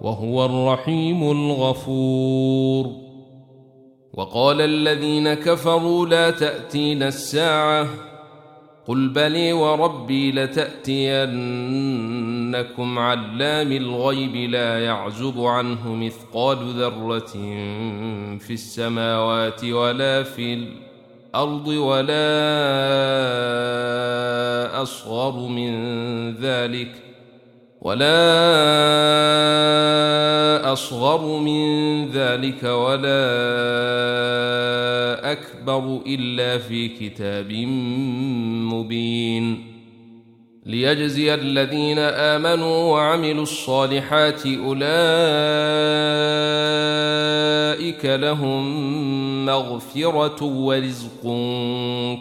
وهو الرحيم الغفور. وقال الذين كفروا لا تأتينا الساعة. قل بلي وربي لتأتينكم علام الغيب لا يعزب عنه مثقال ذرة في السماوات ولا في الأرض ولا أصغر من ذلك. ولا أصغر من ذلك ولا أكبر إلا في كتاب مبين. ليجزي الذين آمنوا وعملوا الصالحات أولئك لهم مغفرة ورزق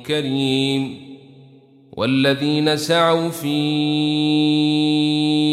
كريم. والذين سعوا في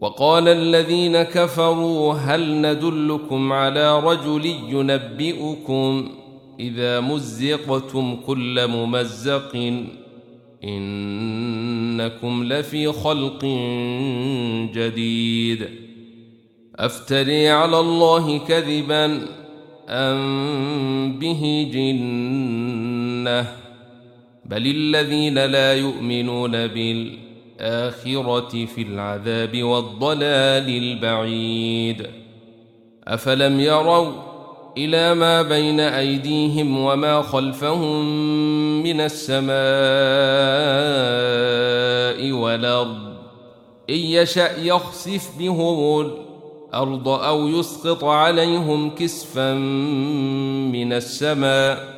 وقال الذين كفروا هل ندلكم على رجل ينبئكم إذا مزقتم كل ممزق إنكم لفي خلق جديد أفتري على الله كذبا أم به جنة بل الذين لا يؤمنون بالاخره في العذاب والضلال البعيد. أفلم يروا إلى ما بين أيديهم وما خلفهم من السماء والأرض. إن يشأ يخسف بهم الأرض أو يسقط عليهم كسفا من السماء.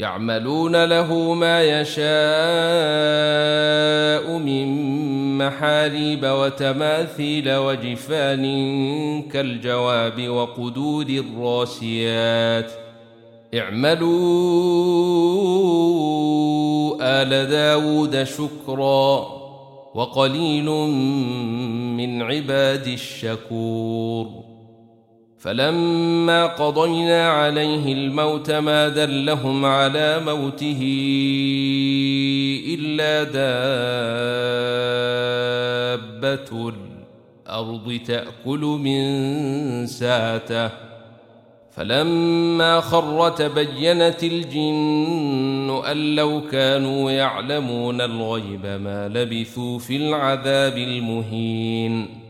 يعملون له ما يشاء من محاريب وتماثيل وجفان كالجواب وقدور الراسيات. اعملوا آل داود شكرا وقليل من عباد الشكور. فلما قضينا عليه الموت ما دلهم على موته إلا دابة الأرض تأكل من ساته. فلما خر تبينت الجن أن لو كانوا يعلمون الغيب ما لبثوا في العذاب المهين.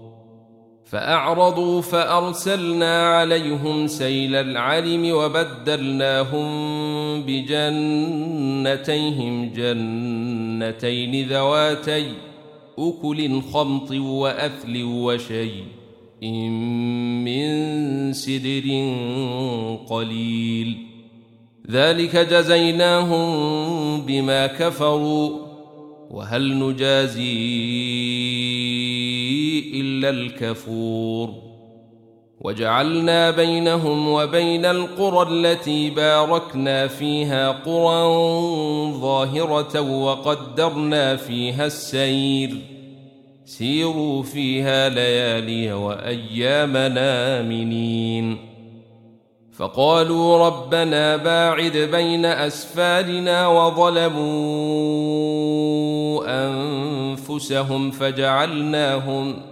فأعرضوا فأرسلنا عليهم سيل العلم وبدلناهم بجنتيهم جنتين ذواتي أكل خمط وأثل وشيء من سدر قليل ذلك جزيناهم بما كفروا وهل نجازي إلا الكفور. وجعلنا بينهم وبين القرى التي باركنا فيها قرى ظاهرة وقدرنا فيها السير. سيروا فيها ليالي وأيام آمنين. فقالوا ربنا باعد بين أسفارنا وظلموا أنفسهم فجعلناهم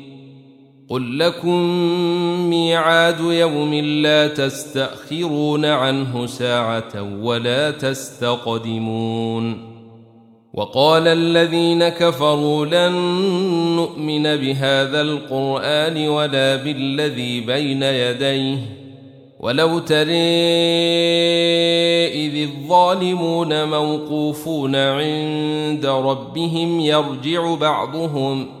قل لكم ميعاد يوم لا تستأخرون عنه ساعة ولا تستقدمون وقال الذين كفروا لن نؤمن بهذا القرآن ولا بالذي بين يديه ولو تري إذ الظالمون موقوفون عند ربهم يرجع بعضهم ۖ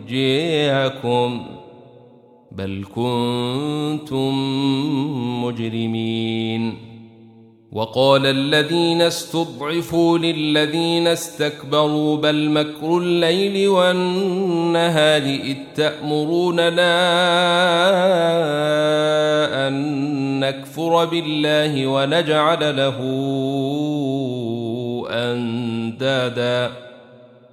جاءكم بل كنتم مجرمين وقال الذين استضعفوا للذين استكبروا بل مكر الليل والنهار إذ تأمروننا أن نكفر بالله ونجعل له أندادا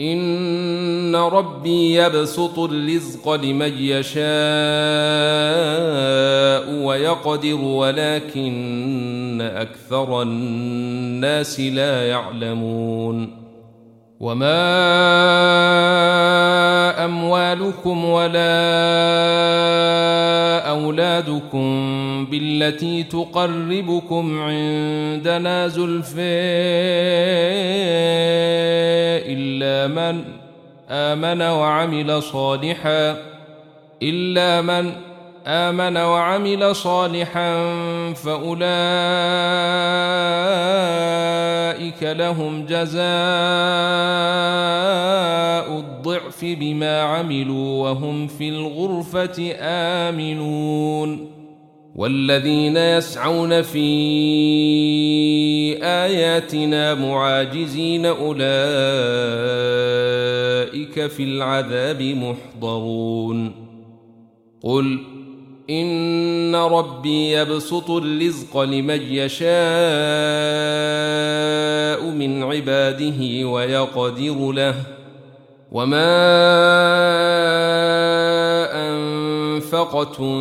إن ربي يبسط الرزق لمن يشاء ويقدر ولكن أكثر الناس لا يعلمون. وما أموالكم ولا أولادكم بالتي تقربكم عندنا زلفى إلا من آمن وعمل صالحا إلا من آمن وعمل صالحا فأولئك لهم جزاء الضعف بما عملوا وهم في الغرفة آمنون. والذين يسعون في آياتنا معاجزين أولئك في العذاب محضرون. قل إن ربي يبسط الرزق لمن يشاء من عباده ويقدر له. وما أنفقتم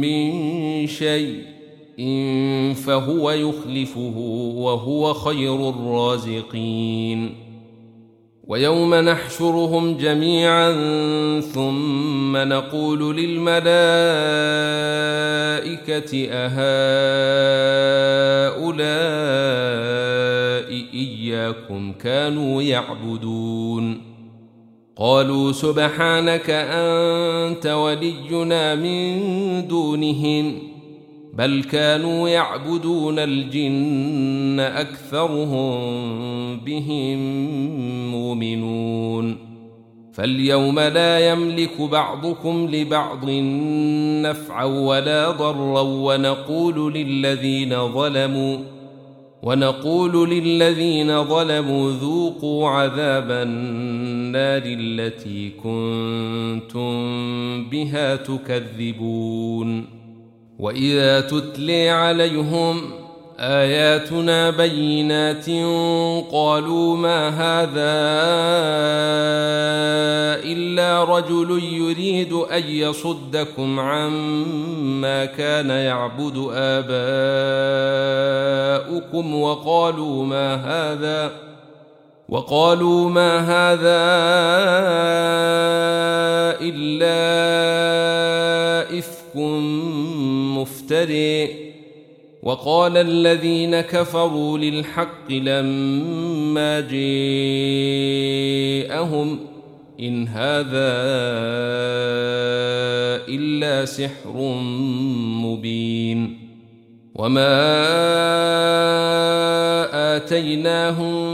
من شيء إن فهو يخلفه وهو خير الرازقين. ويوم نحشرهم جميعا ثم نقول للملائكة أهؤلاء إياكم كانوا يعبدون. قالوا سبحانك أنت ولينا من دونهم. بل كانوا يعبدون الجن أكثرهم بهم مؤمنون. فاليوم لا يملك بعضكم لبعض نفعا ولا ضرا ونقول للذين ظلموا ونقول للذين ظلموا ذوقوا عذاب النار التي كنتم بها تكذبون. وإذا تتلي عليهم آياتنا بينات قالوا ما هذا إلا رجل يريد أن يصدكم عما كان يعبد آباؤكم وقالوا ما هذا وقالوا ما هذا إلا افك مفتري وقال الذين كفروا للحق لما جاءهم إن هذا إلا سحر مبين وما آتيناهم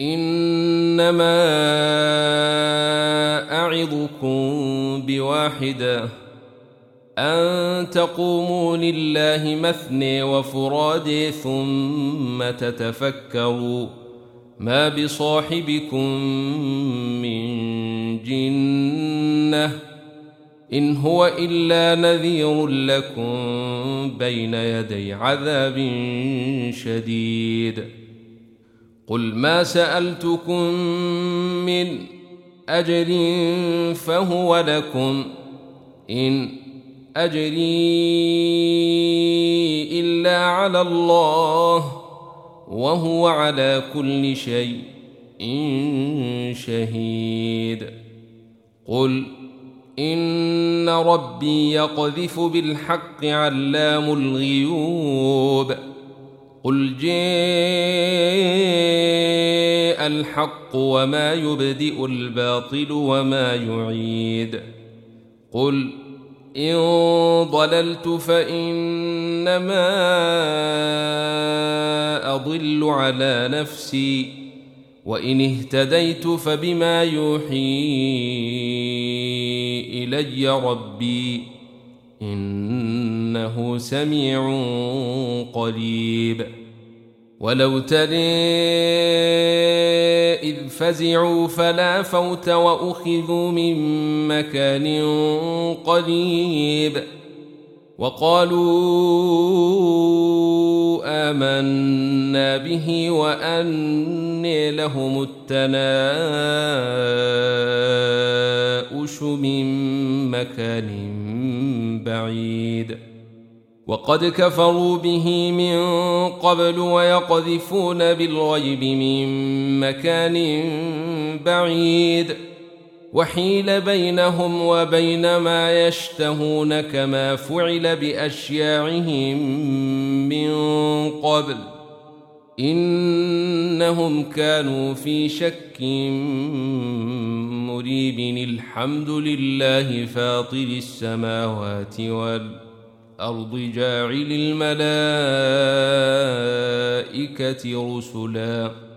إنما أعظكم بواحدة أن تقوموا لله مثني وفرادي ثم تتفكروا. ما بصاحبكم من جنة إن هو إلا نذير لكم بين يدي عذاب شديد. قل ما سألتكم من أجر فهو لكم إن أجري إلا على الله وهو على كل شيء شهيد. قل إن ربي يقذف بالحق علام الغيوب. قل جاء الحق وما يبدئ الباطل وما يعيد قل إن ضللت فإنما أضل على نفسي وإن اهتديت فبما يوحي إلي ربي إنه سميع قريب. ولو تري إذ فزعوا فلا فوت وأخذوا من مكان قريب. وقالوا آمنا به وأني لهم التناؤش من مكان بعيد. وقد كفروا به من قبل ويقذفون بالغيب من مكان بعيد. وحيل بينهم وبين ما يشتهون كما فعل بأشياعهم من قبل. إنهم كانوا في شك مريب. الحمد لله فاطر السماوات والارض جاعل الملائكة رسلا.